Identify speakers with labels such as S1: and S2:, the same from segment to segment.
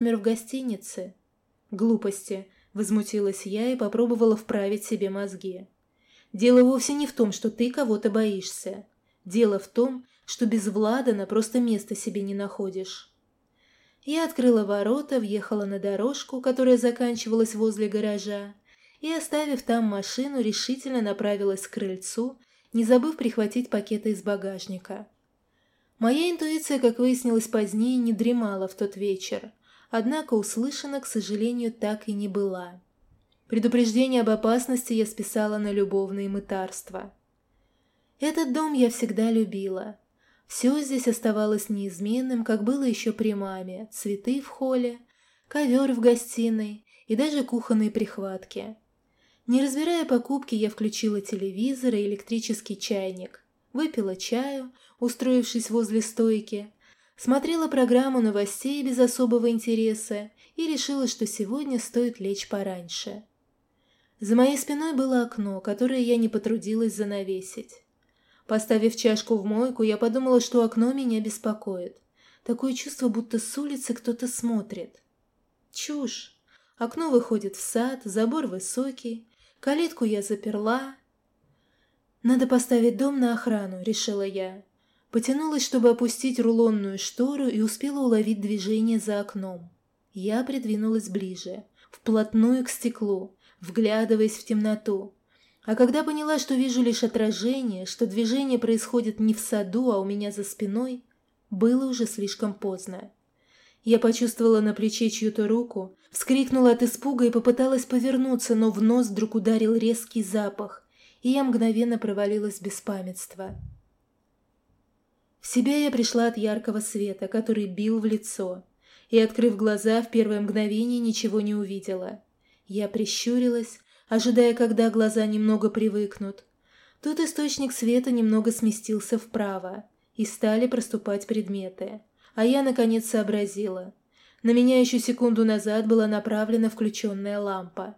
S1: номер в гостинице. Глупости, возмутилась я и попробовала вправить себе мозги. Дело вовсе не в том, что ты кого-то боишься. Дело в том, что без Владана просто места себе не находишь. Я открыла ворота, въехала на дорожку, которая заканчивалась возле гаража, и, оставив там машину, решительно направилась к крыльцу, не забыв прихватить пакеты из багажника. Моя интуиция, как выяснилось позднее, не дремала в тот вечер, однако услышана, к сожалению, так и не была. Предупреждение об опасности я списала на любовные мытарства. Этот дом я всегда любила. Все здесь оставалось неизменным, как было еще при маме. Цветы в холле, ковер в гостиной и даже кухонные прихватки. Не разбирая покупки, я включила телевизор и электрический чайник, выпила чаю, устроившись возле стойки, смотрела программу новостей без особого интереса и решила, что сегодня стоит лечь пораньше. За моей спиной было окно, которое я не потрудилась занавесить. Поставив чашку в мойку, я подумала, что окно меня беспокоит. Такое чувство, будто с улицы кто-то смотрит. Чушь. Окно выходит в сад, забор высокий, калитку я заперла. Надо поставить дом на охрану, решила я. Потянулась, чтобы опустить рулонную штору и успела уловить движение за окном. Я придвинулась ближе, вплотную к стеклу, вглядываясь в темноту. А когда поняла, что вижу лишь отражение, что движение происходит не в саду, а у меня за спиной, было уже слишком поздно. Я почувствовала на плече чью-то руку, вскрикнула от испуга и попыталась повернуться, но в нос вдруг ударил резкий запах, и я мгновенно провалилась в беспамятство. В себя я пришла от яркого света, который бил в лицо, и, открыв глаза, в первое мгновение ничего не увидела. Я прищурилась, ожидая, когда глаза немного привыкнут. Тут источник света немного сместился вправо, и стали проступать предметы. А я, наконец, сообразила. На меня еще секунду назад была направлена включенная лампа.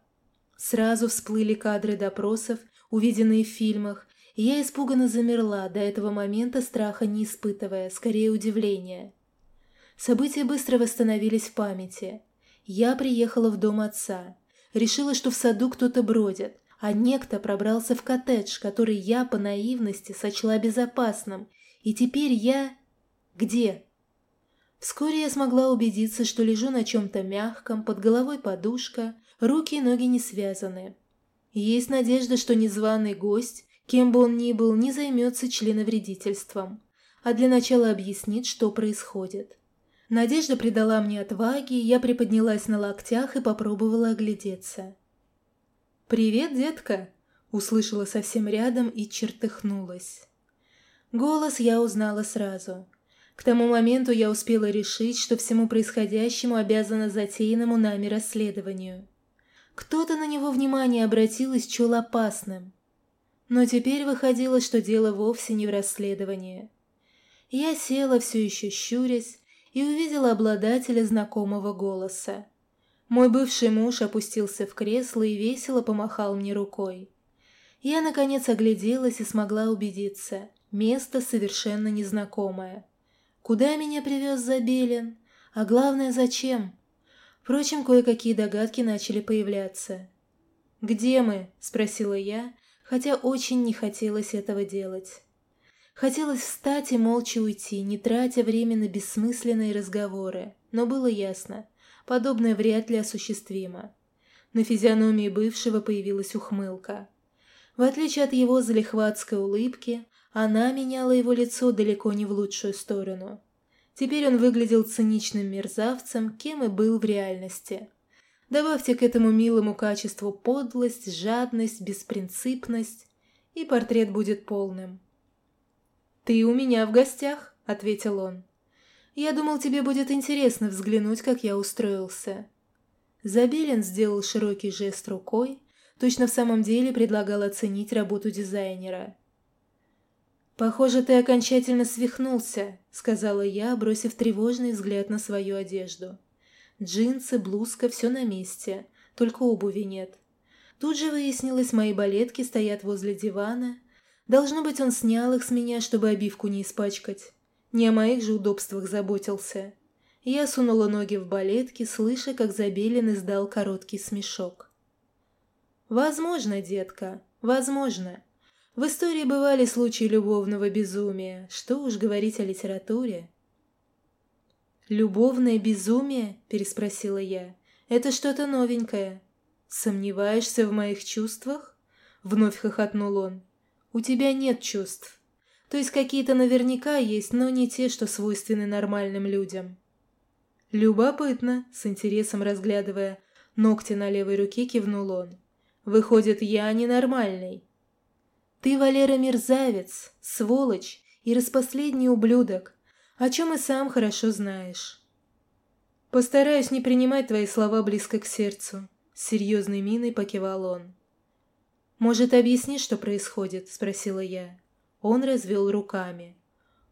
S1: Сразу всплыли кадры допросов, увиденные в фильмах, я испуганно замерла, до этого момента страха не испытывая, скорее удивления. События быстро восстановились в памяти. Я приехала в дом отца решила, что в саду кто-то бродит, а некто пробрался в коттедж, который я по наивности сочла безопасным, и теперь я... где? Вскоре я смогла убедиться, что лежу на чем-то мягком, под головой подушка, руки и ноги не связаны. Есть надежда, что незваный гость, кем бы он ни был, не займется членовредительством, а для начала объяснит, что происходит. Надежда придала мне отваги, я приподнялась на локтях и попробовала оглядеться. «Привет, детка!» — услышала совсем рядом и чертыхнулась. Голос я узнала сразу. К тому моменту я успела решить, что всему происходящему обязана затеянному нами расследованию. Кто-то на него внимание обратил и счел опасным. Но теперь выходило, что дело вовсе не в расследовании. Я села, все еще щурясь, и увидела обладателя знакомого голоса. Мой бывший муж опустился в кресло и весело помахал мне рукой. Я, наконец, огляделась и смогла убедиться. Место совершенно незнакомое. Куда меня привез Забелин? А главное, зачем? Впрочем, кое-какие догадки начали появляться. «Где мы?» – спросила я, хотя очень не хотелось этого делать. Хотелось встать и молча уйти, не тратя время на бессмысленные разговоры, но было ясно, подобное вряд ли осуществимо. На физиономии бывшего появилась ухмылка. В отличие от его залихватской улыбки, она меняла его лицо далеко не в лучшую сторону. Теперь он выглядел циничным мерзавцем, кем и был в реальности. Добавьте к этому милому качеству подлость, жадность, беспринципность, и портрет будет полным. «Ты у меня в гостях», — ответил он. «Я думал, тебе будет интересно взглянуть, как я устроился». Забелин сделал широкий жест рукой, точно в самом деле предлагал оценить работу дизайнера. «Похоже, ты окончательно свихнулся», — сказала я, бросив тревожный взгляд на свою одежду. Джинсы, блузка, все на месте, только обуви нет. Тут же выяснилось, мои балетки стоят возле дивана, Должно быть, он снял их с меня, чтобы обивку не испачкать. Не о моих же удобствах заботился. Я сунула ноги в балетки, слыша, как Забелин издал короткий смешок. «Возможно, детка, возможно. В истории бывали случаи любовного безумия. Что уж говорить о литературе». «Любовное безумие?» – переспросила я. «Это что-то новенькое. Сомневаешься в моих чувствах?» – вновь хохотнул он. «У тебя нет чувств. То есть какие-то наверняка есть, но не те, что свойственны нормальным людям». «Любопытно», — с интересом разглядывая ногти на левой руке, кивнул он. «Выходит, я ненормальный». «Ты, Валера, мерзавец, сволочь и распоследний ублюдок, о чем и сам хорошо знаешь». «Постараюсь не принимать твои слова близко к сердцу», — с серьезной миной покивал он. «Может, объяснишь, что происходит?» — спросила я. Он развел руками.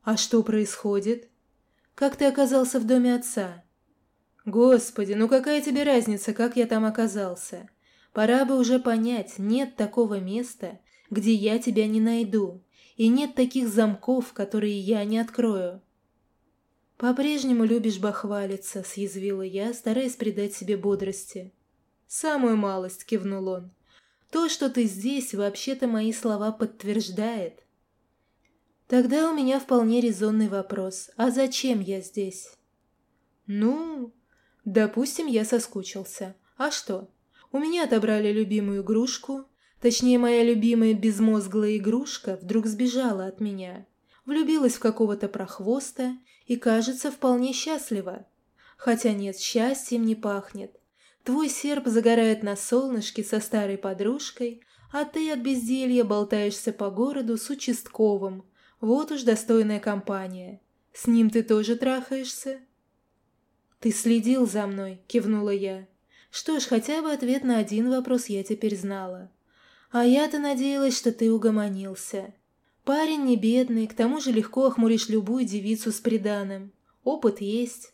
S1: «А что происходит? Как ты оказался в доме отца?» Господи, ну какая тебе разница, как я там оказался? Пора бы уже понять, нет такого места, где я тебя не найду, и нет таких замков, которые я не открою. «По-прежнему любишь бахвалиться», — съязвила я, стараясь придать себе бодрости. «Самую малость», — кивнул он. «То, что ты здесь, вообще-то мои слова подтверждает». Тогда у меня вполне резонный вопрос. А зачем я здесь? «Ну, Допустим, я соскучился. А что? У меня отобрали любимую игрушку. Точнее, моя любимая безмозглая игрушка вдруг сбежала от меня. Влюбилась в какого-то прохвоста и, кажется, вполне счастлива. Хотя нет, счастьем не пахнет. Твой серп загорает на солнышке со старой подружкой, а ты от безделья болтаешься по городу с участковым. Вот уж достойная компания. С ним ты тоже трахаешься? «Ты следил за мной», — кивнула я. «Что ж, хотя бы ответ на один вопрос я теперь знала. А я-то надеялась, что ты угомонился. Парень не бедный, к тому же легко охмуришь любую девицу с приданым. Опыт есть».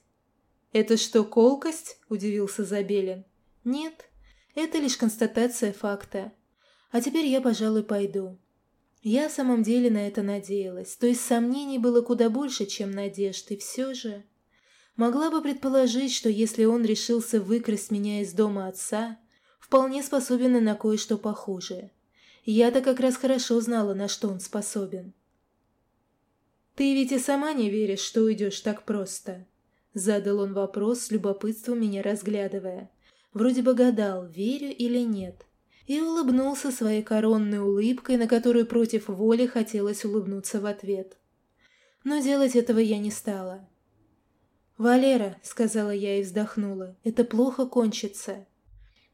S1: «Это что, колкость?» — удивился Забелин. «Нет, это лишь констатация факта. А теперь я, пожалуй, пойду». Я в самом деле на это надеялась, то есть сомнений было куда больше, чем надежд, и все же... Могла бы предположить, что если он решился выкрасть меня из дома отца, вполне способен и на кое-что похуже. Я-то как раз хорошо знала, на что он способен. «Ты ведь и сама не веришь, что уйдешь так просто?» Задал он вопрос с любопытством меня разглядывая. Вроде бы гадал, верю или нет. И улыбнулся своей коронной улыбкой, на которую против воли хотелось улыбнуться в ответ. Но делать этого я не стала. «Валера», — сказала я и вздохнула, — «это плохо кончится.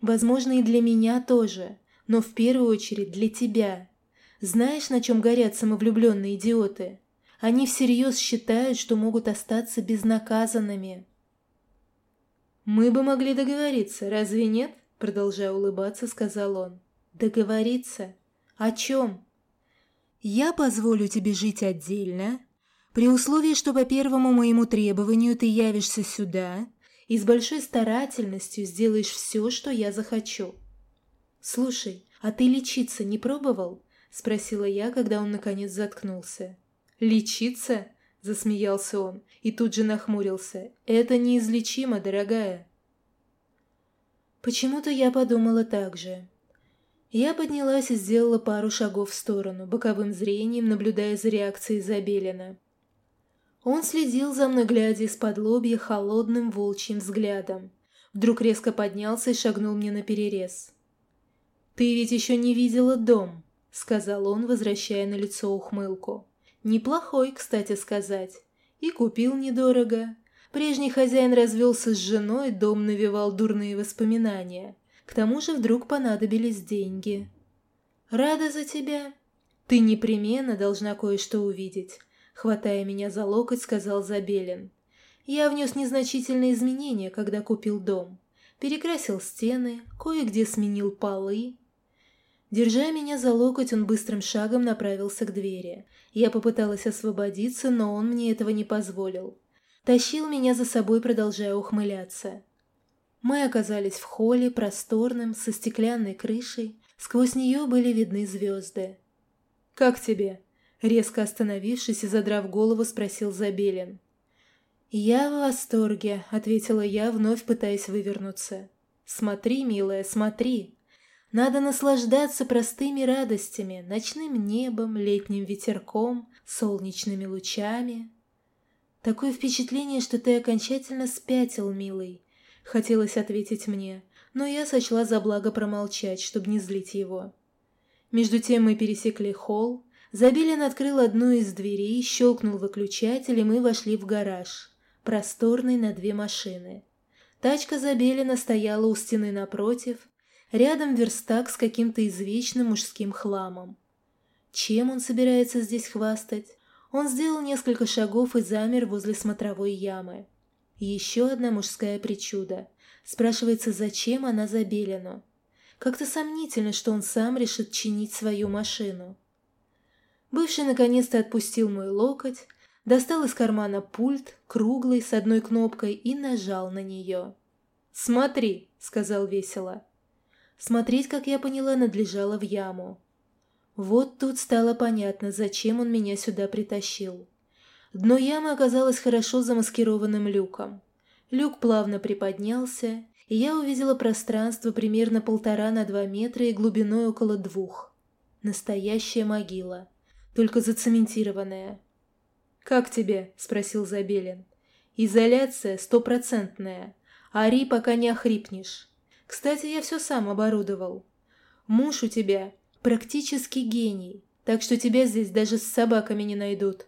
S1: Возможно, и для меня тоже, но в первую очередь для тебя. Знаешь, на чем горят самовлюбленные идиоты? Они всерьез считают, что могут остаться безнаказанными». «Мы бы могли договориться, разве нет?» Продолжая улыбаться, сказал он. «Договориться? О чем?» «Я позволю тебе жить отдельно, при условии, что по первому моему требованию ты явишься сюда и с большой старательностью сделаешь все, что я захочу. «Слушай, а ты лечиться не пробовал?» – спросила я, когда он наконец заткнулся. «Лечиться?» – засмеялся он и тут же нахмурился. «Это неизлечимо, дорогая». Почему-то я подумала так же. Я поднялась и сделала пару шагов в сторону, боковым зрением наблюдая за реакцией Забелина. Он следил за мной, глядя из-под лобья холодным волчьим взглядом. Вдруг резко поднялся и шагнул мне на перерез. «Ты ведь еще не видела дом», — сказал он, возвращая на лицо ухмылку. «Неплохой, кстати сказать. И купил недорого. Прежний хозяин развелся с женой, дом навевал дурные воспоминания. К тому же вдруг понадобились деньги. Рада за тебя. Ты непременно должна кое-что увидеть. Хватая меня за локоть, сказал Забелин. Я внес незначительные изменения, когда купил дом. Перекрасил стены, кое-где сменил полы. Держа меня за локоть, он быстрым шагом направился к двери. Я попыталась освободиться, но он мне этого не позволил. Тащил меня за собой, продолжая ухмыляться. Мы оказались в холле, просторном, со стеклянной крышей. Сквозь нее были видны звезды. «Как тебе?» Резко остановившись и задрав голову, спросил Забелин. «Я в восторге», — ответила я, вновь пытаясь вывернуться. «Смотри, милая, смотри. Надо наслаждаться простыми радостями, ночным небом, летним ветерком, солнечными лучами». «Такое впечатление, что ты окончательно спятил, милый», — хотелось ответить мне, но я сочла за благо промолчать, чтобы не злить его. Между тем мы пересекли холл, Забелин открыл одну из дверей, щелкнул выключатель, и мы вошли в гараж просторный на две машины. Тачка Забелина стояла у стены напротив, рядом верстак с каким-то извечным мужским хламом. Чем он собирается здесь хвастать? Он сделал несколько шагов и замер возле смотровой ямы. Еще одна мужская причуда. Спрашивается, зачем она Забелину? Как-то сомнительно, что он сам решит чинить свою машину. Бывший наконец-то отпустил мой локоть, достал из кармана пульт, круглый, с одной кнопкой, и нажал на нее. «Смотри», — сказал весело. Смотреть, как я поняла, надлежало в яму. Вот тут стало понятно, зачем он меня сюда притащил. Дно ямы оказалось хорошо замаскированным люком. Люк плавно приподнялся, и я увидела пространство примерно полтора на два метра и глубиной около двух. Настоящая могила, только зацементированная. «Как тебе?» – спросил Забелин. «Изоляция стопроцентная. Ари, пока не охрипнешь. Кстати, я все сам оборудовал. Муж у тебя практически гений, так что тебя здесь даже с собаками не найдут».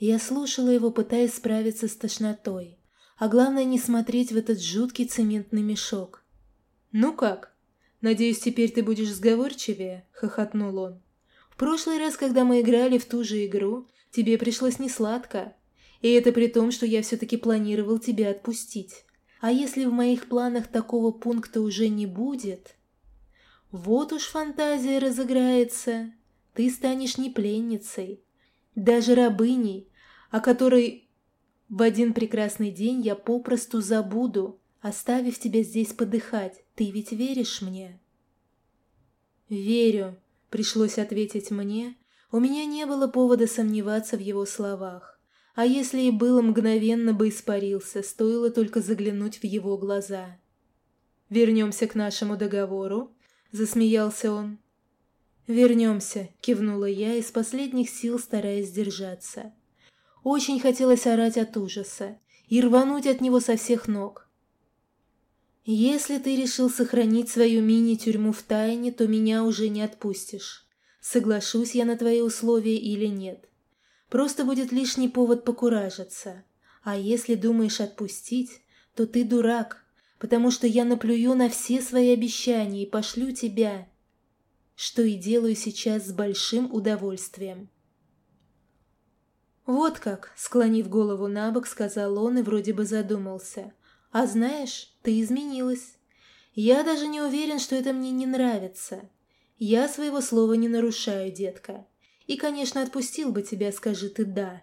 S1: Я слушала его, пытаясь справиться с тошнотой, а главное не смотреть в этот жуткий цементный мешок. «Ну как? Надеюсь, теперь ты будешь сговорчивее?» – хохотнул он. «В прошлый раз, когда мы играли в ту же игру, Тебе пришлось несладко. И это при том, что я все-таки планировал тебя отпустить. А если в моих планах такого пункта уже не будет? Вот уж фантазия разыграется. Ты станешь не пленницей, даже рабыней, о которой в один прекрасный день я попросту забуду, оставив тебя здесь подыхать. Ты ведь веришь мне? «Верю», — пришлось ответить мне, у меня не было повода сомневаться в его словах. А если и было, мгновенно бы испарился, стоило только заглянуть в его глаза. «Вернемся к нашему договору?» – засмеялся он. «Вернемся», – кивнула я из последних сил, стараясь держаться. Очень хотелось орать от ужаса и рвануть от него со всех ног. «Если ты решил сохранить свою мини-тюрьму в тайне, то меня уже не отпустишь соглашусь я на твои условия или нет. Просто будет лишний повод покуражиться. А если думаешь отпустить, то ты дурак, потому что я наплюю на все свои обещания и пошлю тебя, что и делаю сейчас с большим удовольствием. «Вот как», — склонив голову на бок, сказал он и вроде бы задумался. «А знаешь, ты изменилась. Я даже не уверен, что это мне не нравится. Я своего слова не нарушаю, детка. И, конечно, отпустил бы тебя, скажи ты «да».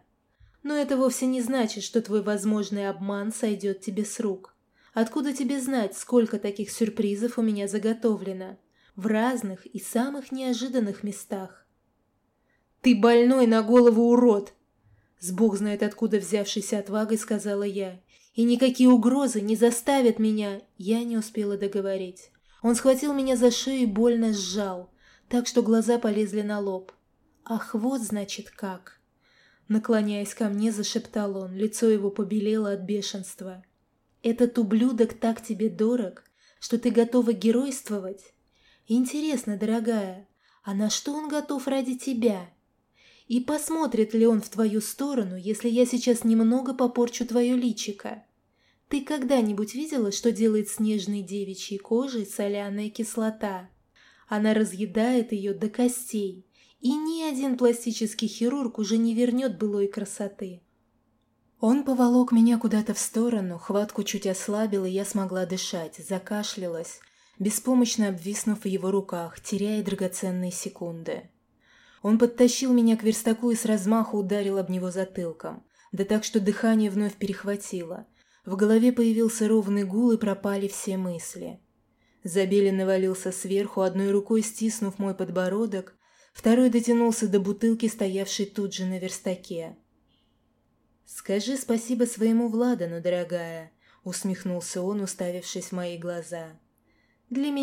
S1: Но это вовсе не значит, что твой возможный обман сойдет тебе с рук. Откуда тебе знать, сколько таких сюрпризов у меня заготовлено? В разных и самых неожиданных местах. «Ты больной на голову урод!» С бог знает откуда взявшейся отвагой сказала я. «И никакие угрозы не заставят меня...» Я не успела договорить. Он схватил меня за шею и больно сжал, так что глаза полезли на лоб. «Ах, вот значит как!» Наклоняясь ко мне, зашептал он, лицо его побелело от бешенства. «Этот ублюдок так тебе дорог, что ты готова геройствовать? Интересно, дорогая, а на что он готов ради тебя? И посмотрит ли он в твою сторону, если я сейчас немного попорчу твое личико?» Ты когда-нибудь видела, что делает с нежной девичьей кожей соляная кислота? Она разъедает ее до костей, и ни один пластический хирург уже не вернет былой красоты. Он поволок меня куда-то в сторону, хватку чуть ослабил, и я смогла дышать, закашлялась, беспомощно обвиснув в его руках, теряя драгоценные секунды. Он подтащил меня к верстаку и с размаху ударил об него затылком, да так, что дыхание вновь перехватило – в голове появился ровный гул, и пропали все мысли. Забелин навалился сверху, одной рукой стиснув мой подбородок, второй дотянулся до бутылки, стоявшей тут же на верстаке. «Скажи спасибо своему Владану, дорогая», — усмехнулся он, уставившись в мои глаза. «Для меня